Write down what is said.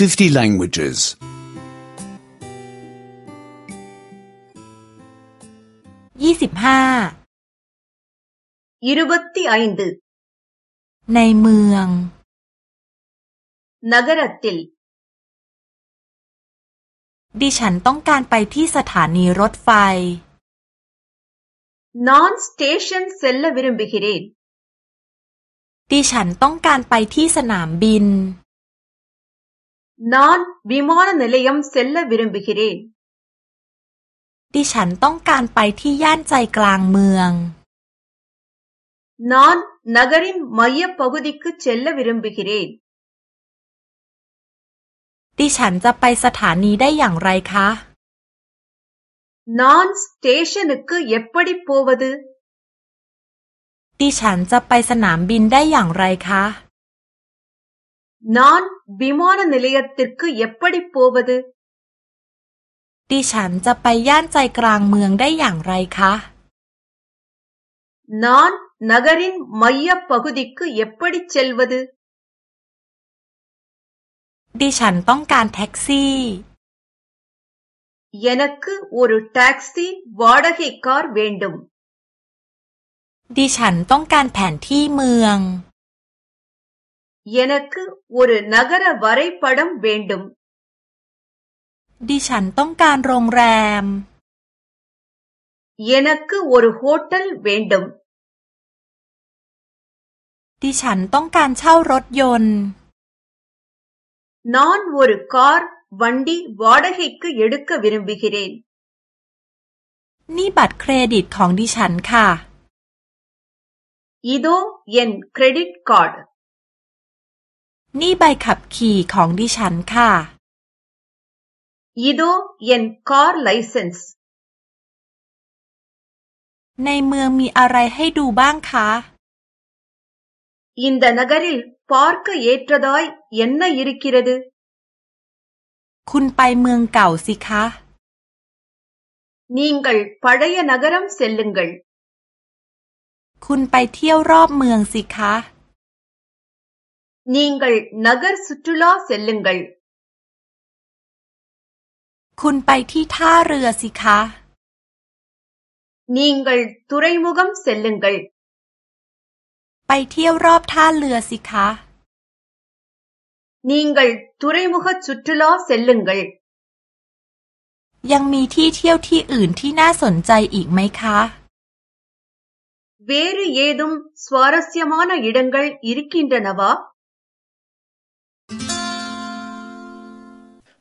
50 languages. 25 இருபத்தி ஐ ந ்ในเมืองน க ர த ் த ி ல ดิฉันต้องการไปที่สถานีรถไฟ non station เ செல்ல வ ி ர ு ம ் ப ு க ி ற ே ன ดิฉันต้องการไปที่สนามบิน நான் விமான நிலையம் செல்ல விரும்புகிறேன் ดิฉันต้องการไปที่ย่านใจกลางเมือง நான் நகரின் மைய பகுதிக்கு செல்ல விரும்புகிறேன் ดิฉันจะไปสถานีได้อย่างไรคะ நான் ஸ்டேஷனுக்கு எப்படி போவது ดิฉันจะไปสนามบินได้อย่างไรคะ நான் விமான நிலையத்திற்கு எப்படி போவது ดิฉันจะไปย่านใจกลางเมืองได้อย่างไรคะนா ன ் நகரின் மைய ப க ு த ிกุ க ு எப்படி ச ெ ல ்ดิฉันต้องการแท็กซี่ எனக்கு ஒரு டாக்ஸி வ ா ட ดை கார் வ ே ண ் ட ு ம มดิฉันต้องการแผนที่เมือง எனக்கு ஒரு நகர வரைபடம் வேண்டும் ดิฉันต้องการโรงแรม எனக்கு ஒரு ஹோட்டல் வேண்டும் ดิฉันต้องการเช่ารถยนต์ நான் ஒரு கார் வண்டி வாடகைக்கு எடுக்க விரும்புகிறேன் นี่บัตรเครดิตของดิฉันค่ะ இதோ என் கிரெடிட் கார்டு นี่ใบขับขี่ของดิฉันค่ะยี่ดูยันคอร์ไลเซนส์ในเมืองมีอะไรให้ดูบ้างคะอินดานการิลพาร์คเยตรดอยยันน่ายิริกิรดคุณไปเมืองเก่าสิคะนิ่งกัลปารายนกรัมเซลลิงกัลคุณไปเที่ยวรอบเมืองสิคะ நீங்கள் நகர் சுற்றுலா செல்லுங்கள் คุณไปที่ท่าเรือสิคะ நீங்கள் துறைமுகம் செல்லுங்கள் ไปเที่ยวรอบท่าเรือสิคะ நீங்கள் துறைமுக சுற்றுலா செல்லுங்கள் ยังมีที่เที่ยวที่อื่นที่น่าสนใจอีกไหมคะ வேறு ஏதும் சுவாரஸ்யமான இடங்கள் இருக்கின்றனவா